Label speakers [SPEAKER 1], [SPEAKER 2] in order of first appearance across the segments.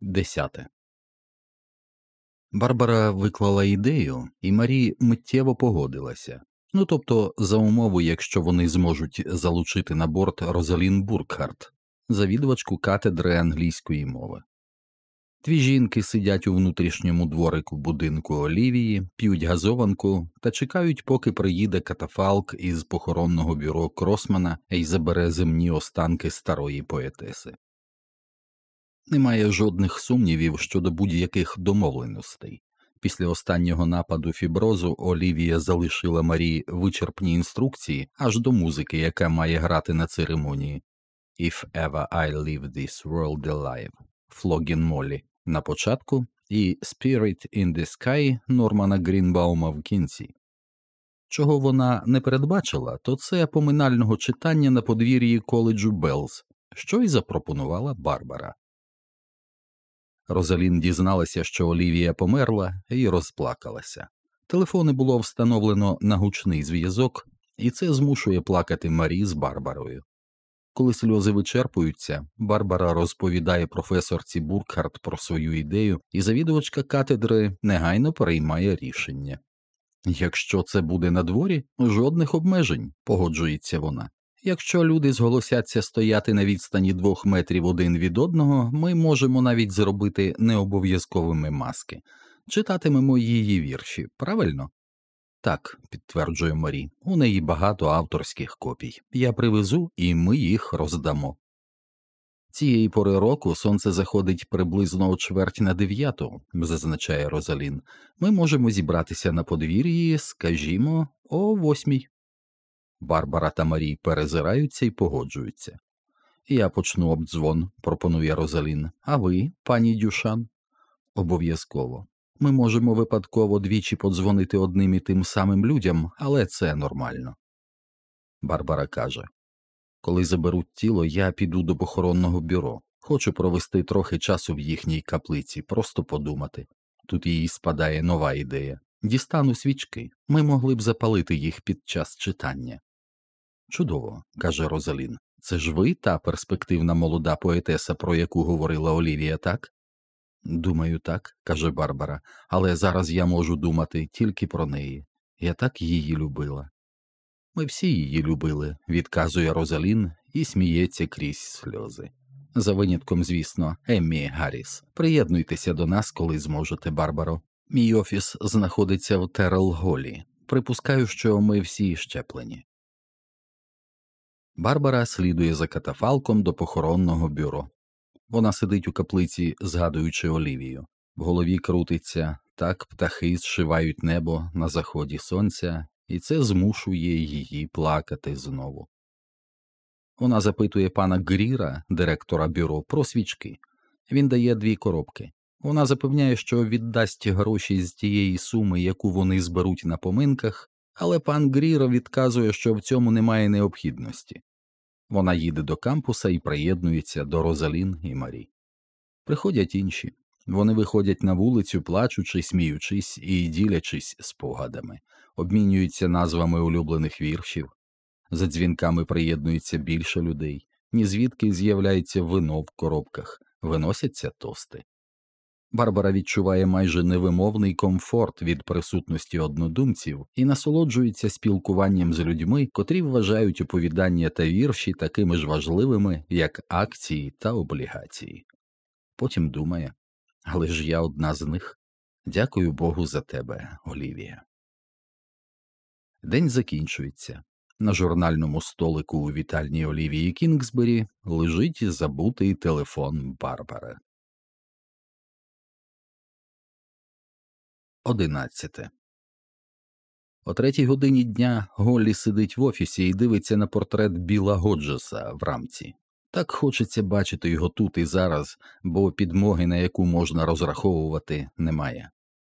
[SPEAKER 1] Десяте. Барбара виклала ідею, і Марі миттєво погодилася. Ну тобто, за умову, якщо вони зможуть залучити на борт Розалін Буркхарт, завідувачку катедри англійської мови. Дві жінки сидять у внутрішньому дворику будинку Олівії, п'ють газованку та чекають, поки приїде катафалк із похоронного бюро Кросмана і забере земні останки старої поетеси. Немає жодних сумнівів щодо будь-яких домовленостей. Після останнього нападу фіброзу Олівія залишила Марі вичерпні інструкції аж до музики, яка має грати на церемонії If ever I leave this world alive Флогін Моллі на початку і Spirit in the Sky Нормана Грінбаума в кінці. Чого вона не передбачила, то це поминального читання на подвір'ї коледжу Белз, що й запропонувала Барбара. Розалін дізналася, що Олівія померла, і розплакалася. Телефони було встановлено на гучний зв'язок, і це змушує плакати Марі з Барбарою. Коли сльози вичерпуються, Барбара розповідає професорці Буркхарт про свою ідею, і завідувачка катедри негайно приймає рішення. Якщо це буде на дворі, жодних обмежень, погоджується вона. Якщо люди зголосяться стояти на відстані двох метрів один від одного, ми можемо навіть зробити необов'язковими маски, читатимемо її вірші, правильно? Так, підтверджує Марі, у неї багато авторських копій. Я привезу і ми їх роздамо. Цієї пори року сонце заходить приблизно о чверть на дев'яту, зазначає Розалін. Ми можемо зібратися на подвір'ї, скажімо, о восьмій. Барбара та Марій перезираються і погоджуються. Я почну обдзвон, пропонує Розалін. А ви, пані Дюшан? Обов'язково. Ми можемо випадково двічі подзвонити одним і тим самим людям, але це нормально. Барбара каже Коли заберуть тіло, я піду до похоронного бюро. Хочу провести трохи часу в їхній каплиці, просто подумати. Тут їй спадає нова ідея. Дістану свічки, ми могли б запалити їх під час читання. Чудово, каже Розалін. Це ж ви та перспективна молода поетеса, про яку говорила Олівія, так? Думаю, так, каже Барбара, але зараз я можу думати тільки про неї. Я так її любила. Ми всі її любили, відказує Розалін і сміється крізь сльози. За винятком, звісно, Еммі Гарріс. Приєднуйтеся до нас, коли зможете, Барбаро. Мій офіс знаходиться в Терл Голі. Припускаю, що ми всі щеплені. Барбара слідує за катафалком до похоронного бюро. Вона сидить у каплиці, згадуючи Олівію. В голові крутиться так птахи зшивають небо на заході сонця, і це змушує її плакати знову. Вона запитує пана Гріра, директора бюро, про свічки. Він дає дві коробки. Вона запевняє, що віддасть гроші з тієї суми, яку вони зберуть на поминках, але пан Гріро відказує, що в цьому немає необхідності. Вона їде до кампуса і приєднується до Розалін і Марі. Приходять інші. Вони виходять на вулицю, плачучи, сміючись і ділячись спогадами, обмінюються назвами улюблених віршів. За дзвінками приєднується більше людей, ні звідки з'являється вино в коробках, виносяться тости. Барбара відчуває майже невимовний комфорт від присутності однодумців і насолоджується спілкуванням з людьми, котрі вважають оповідання та вірші такими ж важливими, як акції та облігації. Потім думає але ж я одна з них. Дякую Богу за тебе, Олівія. День закінчується. На журнальному столику у вітальні Олівії Кінгсбері лежить забутий телефон Барбари. Одинадцяте. О третій годині дня Голлі сидить в офісі і дивиться на портрет Біла Годжеса в рамці. Так хочеться бачити його тут і зараз, бо підмоги, на яку можна розраховувати, немає.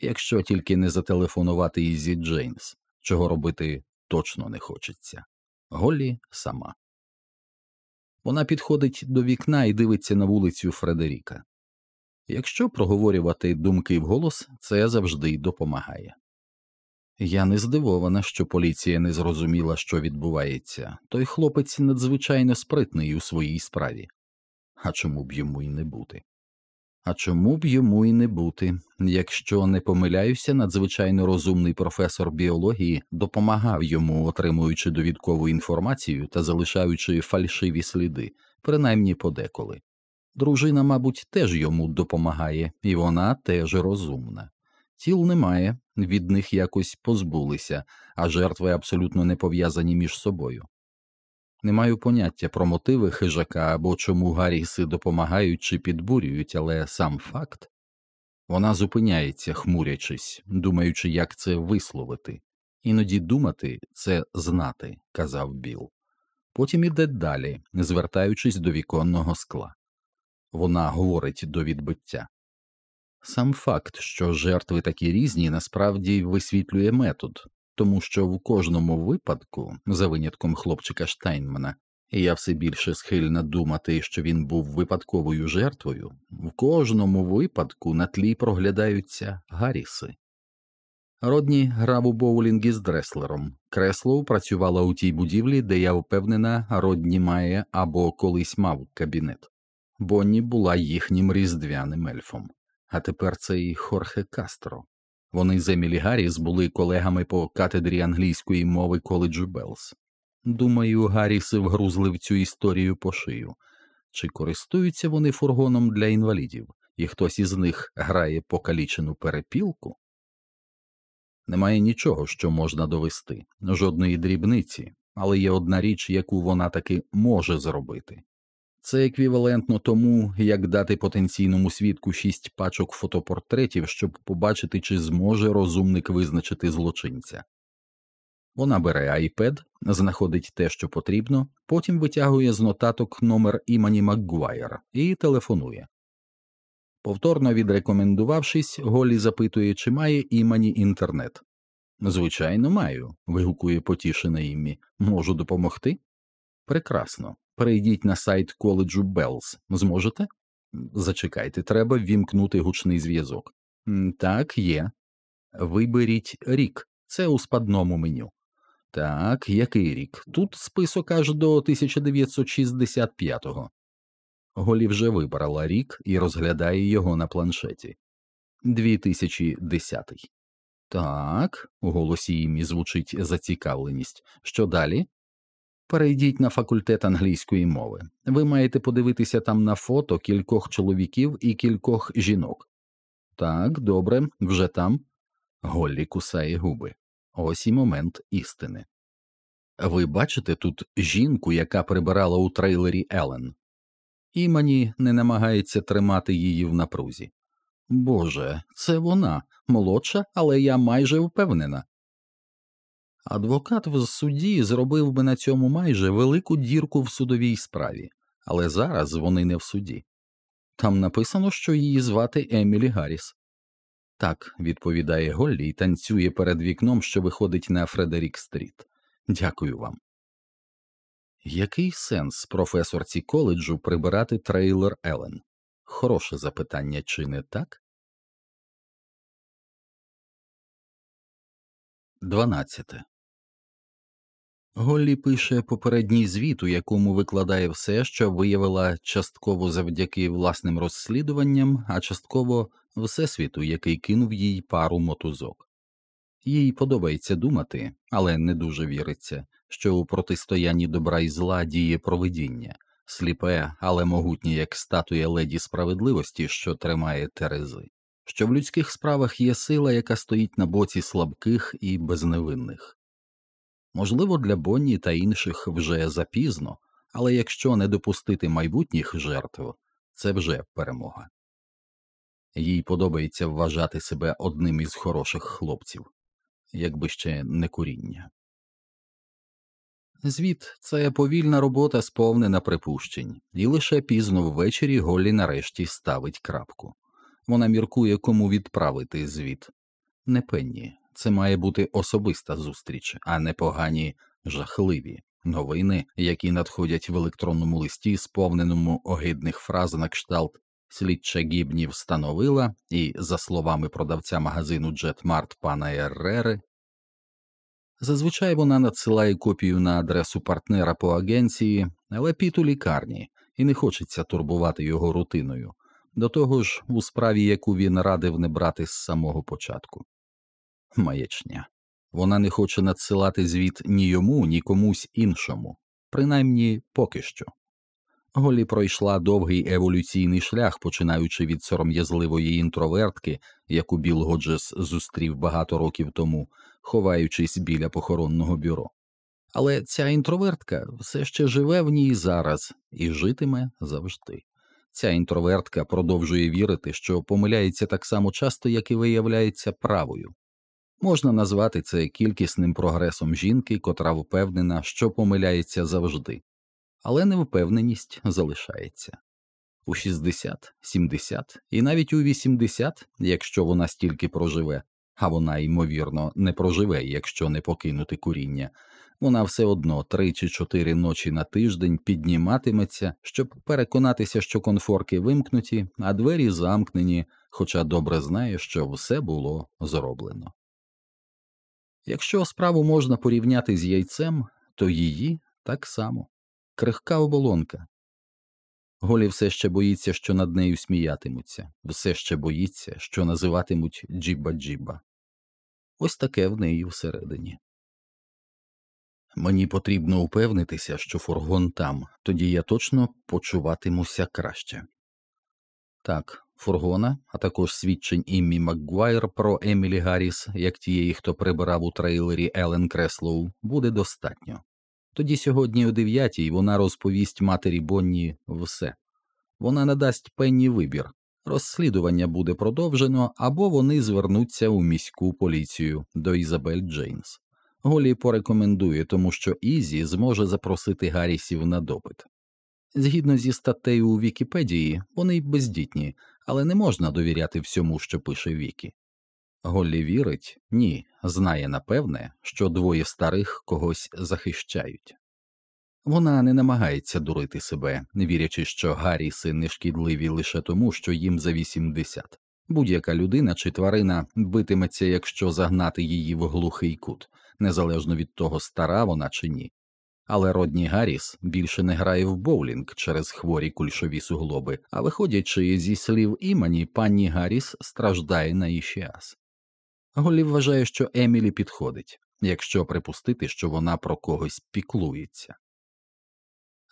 [SPEAKER 1] Якщо тільки не зателефонувати Ізі Джеймс, чого робити точно не хочеться. Голлі сама. Вона підходить до вікна і дивиться на вулицю Фредеріка. Якщо проговорювати думки вголос, це завжди допомагає. Я не здивована, що поліція не зрозуміла, що відбувається, той хлопець надзвичайно спритний у своїй справі. А чому б йому й не бути? А чому б йому й не бути? Якщо не помиляюся, надзвичайно розумний професор біології допомагав йому, отримуючи довідкову інформацію та залишаючи фальшиві сліди, принаймні подеколи. Дружина, мабуть, теж йому допомагає, і вона теж розумна. Тіл немає, від них якось позбулися, а жертви абсолютно не пов'язані між собою. Не маю поняття про мотиви хижака або чому Гарріси допомагають чи підбурюють, але сам факт вона зупиняється, хмурячись, думаючи, як це висловити. Іноді думати це знати, казав Біл. Потім іде далі, звертаючись до віконного скла. Вона говорить до відбиття. Сам факт, що жертви такі різні, насправді висвітлює метод, тому що в кожному випадку, за винятком хлопчика Штайнмана, я все більше схильна думати, що він був випадковою жертвою, в кожному випадку на тлі проглядаються Гарріси. Родні грав у боулінгі з Дреслером. Креслоу працювала у тій будівлі, де я впевнена, Родні має або колись мав кабінет. Бонні була їхнім різдвяним ельфом, а тепер це і Хорхе Кастро. Вони з Емілі Гарріс були колегами по катедрі англійської мови коледжу Белс. Думаю, Гарріси вгрузли в цю історію по шию. Чи користуються вони фургоном для інвалідів, і хтось із них грає покалічену перепілку? Немає нічого, що можна довести, жодної дрібниці, але є одна річ, яку вона таки може зробити. Це еквівалентно тому, як дати потенційному свідку шість пачок фотопортретів, щоб побачити, чи зможе розумник визначити злочинця. Вона бере iPad, знаходить те, що потрібно, потім витягує з нотаток номер імені Макгуайр і телефонує. Повторно відрекомендувавшись, Голі запитує, чи має імені інтернет. Звичайно, маю. вигукує потішене ім'я. Можу допомогти? Прекрасно. Перейдіть на сайт коледжу Белls. Зможете? Зачекайте, треба ввімкнути гучний зв'язок. Так, є. Виберіть рік. Це у спадному меню. Так, який рік? Тут список аж до 1965-го. Голі вже вибрала рік і розглядає його на планшеті. 2010. Так, у голосі імі звучить зацікавленість. Що далі? Перейдіть на факультет англійської мови. Ви маєте подивитися там на фото кількох чоловіків і кількох жінок. Так, добре, вже там. Голлі кусає губи. Ось і момент істини. Ви бачите тут жінку, яка прибирала у трейлері Елен. Імані не намагається тримати її в напрузі. Боже, це вона молодша, але я майже впевнена. Адвокат в суді зробив би на цьому майже велику дірку в судовій справі, але зараз вони не в суді. Там написано, що її звати Емілі Гарріс. Так, відповідає Голлі і танцює перед вікном, що виходить на Фредерік Стріт. Дякую вам. Який сенс професорці коледжу прибирати трейлер Елен? Хороше запитання, чи не так? 12. Голлі пише попередній звіт, у якому викладає все, що виявила частково завдяки власним розслідуванням, а частково всесвіту, який кинув їй пару мотузок. Їй подобається думати, але не дуже віриться, що у протистоянні добра і зла діє провидіння, сліпе, але могутнє, як статуя леді справедливості, що тримає терези, що в людських справах є сила, яка стоїть на боці слабких і безневинних. Можливо, для Бонні та інших вже запізно, але якщо не допустити майбутніх жертв, це вже перемога. Їй подобається вважати себе одним із хороших хлопців, якби ще не куріння. Звіт це повільна робота, сповнена припущень, і лише пізно ввечері Голлі нарешті ставить крапку. Вона міркує, кому відправити звіт. Не пенні, це має бути особиста зустріч, а не погані жахливі новини, які надходять в електронному листі, сповненому огидних фраз на кшталт слідча Гібні встановила, і, за словами продавця магазину Джетмарт пана Еррери, зазвичай вона надсилає копію на адресу партнера по агенції, але піт у лікарні, і не хочеться турбувати його рутиною. До того ж, у справі, яку він радив не брати з самого початку. Маячня. Вона не хоче надсилати звіт ні йому, ні комусь іншому, принаймні поки що. Голі пройшла довгий еволюційний шлях, починаючи від сором'язливої інтровертки, яку Біл Годжес зустрів багато років тому, ховаючись біля похоронного бюро. Але ця інтровертка все ще живе в ній зараз і житиме завжди. Ця інтровертка продовжує вірити, що помиляється так само часто, як і виявляється правою. Можна назвати це кількісним прогресом жінки, котра впевнена, що помиляється завжди, але невпевненість залишається. У 60, 70 і навіть у 80, якщо вона стільки проживе, а вона, ймовірно, не проживе, якщо не покинути куріння, вона все одно три чи чотири ночі на тиждень підніматиметься, щоб переконатися, що конфорки вимкнуті, а двері замкнені, хоча добре знає, що все було зроблено. Якщо справу можна порівняти з яйцем, то її так само крихка оболонка. Голі все ще боїться, що над нею сміятимуться, все ще боїться, що називатимуть джіба-джіба. Ось таке в неї всередині. Мені потрібно упевнитися, що фургон там, тоді я точно почуватимуся краще. Так, фургона, а також свідчень Іммі Макгуайр про Емілі Гарріс, як тієї, хто прибирав у трейлері Елен Креслоу, буде достатньо. Тоді сьогодні о дев'ятій вона розповість матері Бонні все. Вона надасть Пенні вибір. Розслідування буде продовжено, або вони звернуться у міську поліцію до Ізабель Джейнс. Голі порекомендує, тому що Ізі зможе запросити Гаррісів на допит. Згідно зі статтею у Вікіпедії, вони й бездітні, але не можна довіряти всьому, що пише Вікі. Голлі вірить, ні, знає напевне, що двоє старих когось захищають. Вона не намагається дурити себе, вірячи, що Гарріси нешкідливі лише тому, що їм за 80. Будь-яка людина чи тварина битиметься, якщо загнати її в глухий кут, незалежно від того, стара вона чи ні. Але Родні Гарріс більше не грає в боулінг через хворі кульшові суглоби, а виходячи зі слів імені, пані Гарріс страждає на ішіаз. Голі вважає, що Емілі підходить, якщо припустити, що вона про когось піклується.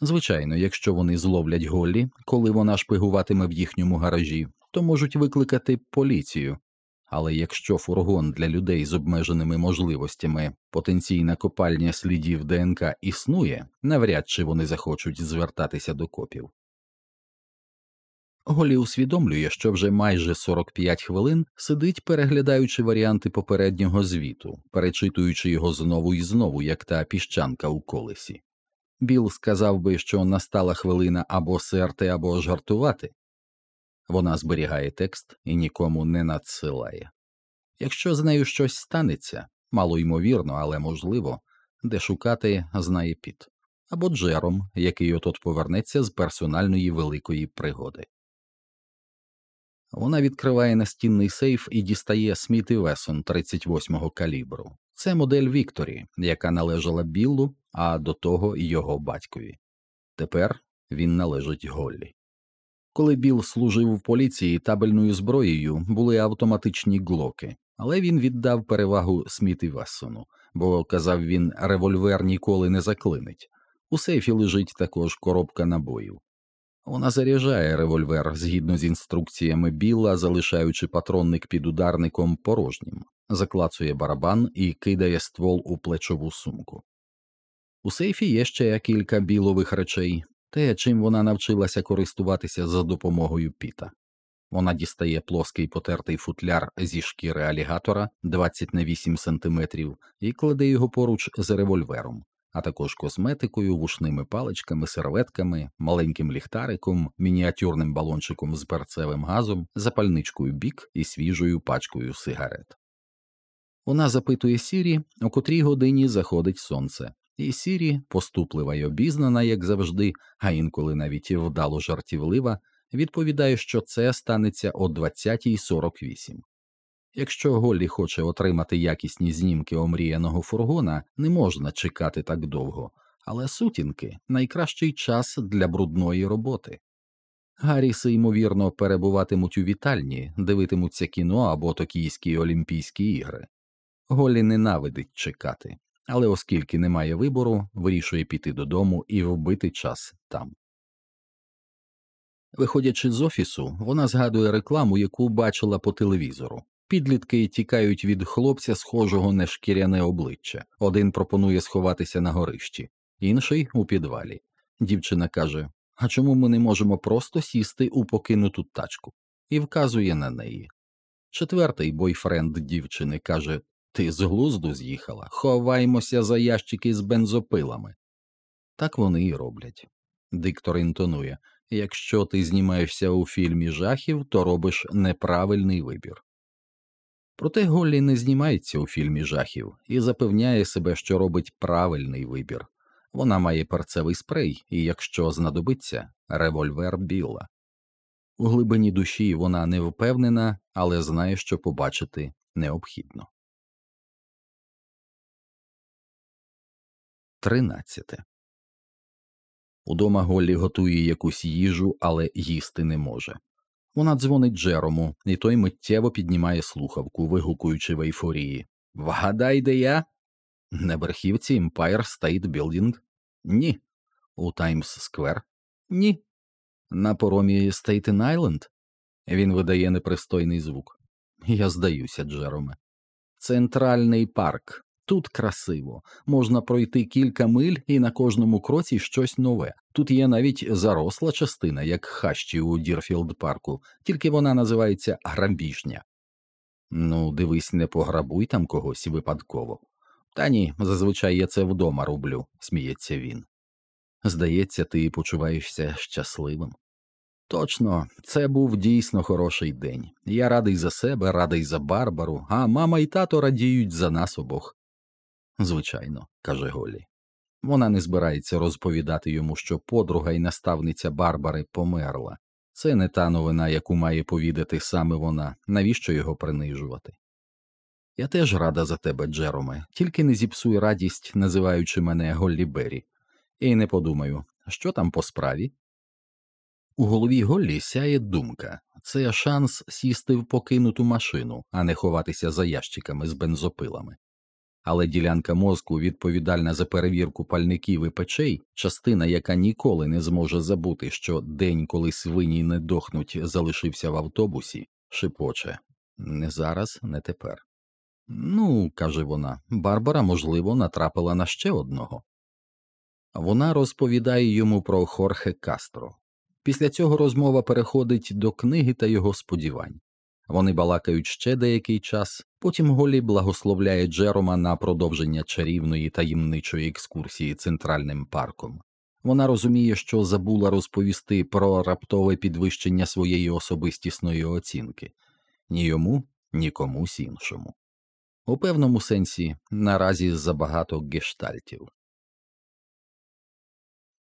[SPEAKER 1] Звичайно, якщо вони зловлять Голлі, коли вона шпигуватиме в їхньому гаражі, то можуть викликати поліцію, але якщо фургон для людей з обмеженими можливостями, потенційна копальня слідів ДНК існує, навряд чи вони захочуть звертатися до копів. Голі усвідомлює, що вже майже 45 хвилин сидить, переглядаючи варіанти попереднього звіту, перечитуючи його знову і знову, як та піщанка у колесі. Біл сказав би, що настала хвилина або серти, або жартувати, вона зберігає текст і нікому не надсилає. Якщо з нею щось станеться, мало ймовірно, але можливо, де шукати знає піт, або Джером, який отот повернеться з персональної великої пригоди. Вона відкриває настінний сейф і дістає Сміт і Весон 38-го калібру. Це модель Вікторі, яка належала Біллу, а до того його батькові. Тепер він належить Голлі. Коли Біл служив в поліції табельною зброєю, були автоматичні глоки, але він віддав перевагу Сміт і Вессону, бо казав він, револьвер ніколи не заклинить. У сейфі лежить також коробка набоїв. Вона заряджає револьвер згідно з інструкціями Біла, залишаючи патронник під ударником порожнім, заклацує барабан і кидає ствол у плечову сумку. У сейфі є ще кілька білових речей, те, чим вона навчилася користуватися за допомогою піта. Вона дістає плоский потертий футляр зі шкіри алігатора 20 на 8 см і кладе його поруч з револьвером, а також косметикою, вушними паличками, серветками, маленьким ліхтариком, мініатюрним балончиком з перцевим газом, запальничкою бік і свіжою пачкою сигарет. Вона запитує Сірі, о котрій годині заходить сонце, і Сірі, поступлива й обізнана, як завжди, а інколи навіть і вдало жартівлива, відповідає, що це станеться о 20.48. Якщо Голлі хоче отримати якісні знімки омріяного фургона, не можна чекати так довго, але сутінки найкращий час для брудної роботи. Гарріси, ймовірно, перебуватимуть у вітальні, дивитимуться кіно або Токійські Олімпійські ігри. Голлі ненавидить чекати, але оскільки немає вибору, вирішує піти додому і вбити час там. Виходячи з офісу, вона згадує рекламу, яку бачила по телевізору. Підлітки тікають від хлопця, схожого на шкіряне обличчя. Один пропонує сховатися на горищі, інший у підвалі. Дівчина каже: А чому ми не можемо просто сісти у покинуту тачку? і вказує на неї. Четвертий бойфренд дівчини каже: Ти з глузду з'їхала, ховаймося за ящики з бензопилами. Так вони і роблять. Диктор інтонує якщо ти знімаєшся у фільмі жахів, то робиш неправильний вибір. Проте Голлі не знімається у фільмі жахів і запевняє себе, що робить правильний вибір. Вона має перцевий спрей, і якщо знадобиться, револьвер Білла. У глибині душі вона не впевнена, але знає, що побачити необхідно. Тринадцяте Удома Голлі готує якусь їжу, але їсти не може. Вона дзвонить Джерому, і той миттєво піднімає слухавку, вигукуючи в ейфорії Вгадай, де я? На верхівці Empire State Building? Ні. У Таймс Сквер? Ні. На поромі Стейтен Айленд? Він видає непристойний звук. Я здаюся, Джероме. Центральний парк. Тут красиво, можна пройти кілька миль і на кожному кроці щось нове. Тут є навіть заросла частина, як хащі у Дірфілд парку, тільки вона називається грабіжня. Ну, дивись, не пограбуй там когось випадково. Та ні, зазвичай я це вдома роблю, сміється він. Здається, ти почуваєшся щасливим. Точно, це був дійсно хороший день. Я радий за себе, радий за Барбару, а мама і тато радіють за нас обох. Звичайно, каже Голі. Вона не збирається розповідати йому, що подруга і наставниця Барбари померла. Це не та новина, яку має повідати саме вона, навіщо його принижувати. Я теж рада за тебе, Джероме, тільки не зіпсуй радість, називаючи мене Голлі Беррі. І не подумаю, що там по справі. У голові Голлі сяє думка це шанс сісти в покинуту машину, а не ховатися за ящиками з бензопилами але ділянка мозку, відповідальна за перевірку пальників і печей, частина, яка ніколи не зможе забути, що день, коли свині не дохнуть, залишився в автобусі, шипоче не зараз, не тепер. Ну, каже вона, Барбара, можливо, натрапила на ще одного. Вона розповідає йому про Хорхе Кастро. Після цього розмова переходить до книги та його сподівань. Вони балакають ще деякий час, потім Голі благословляє Джерома на продовження чарівної таємничої екскурсії центральним парком. Вона розуміє, що забула розповісти про раптове підвищення своєї особистісної оцінки ні йому, ні комусь іншому. У певному сенсі наразі забагато гештальтів.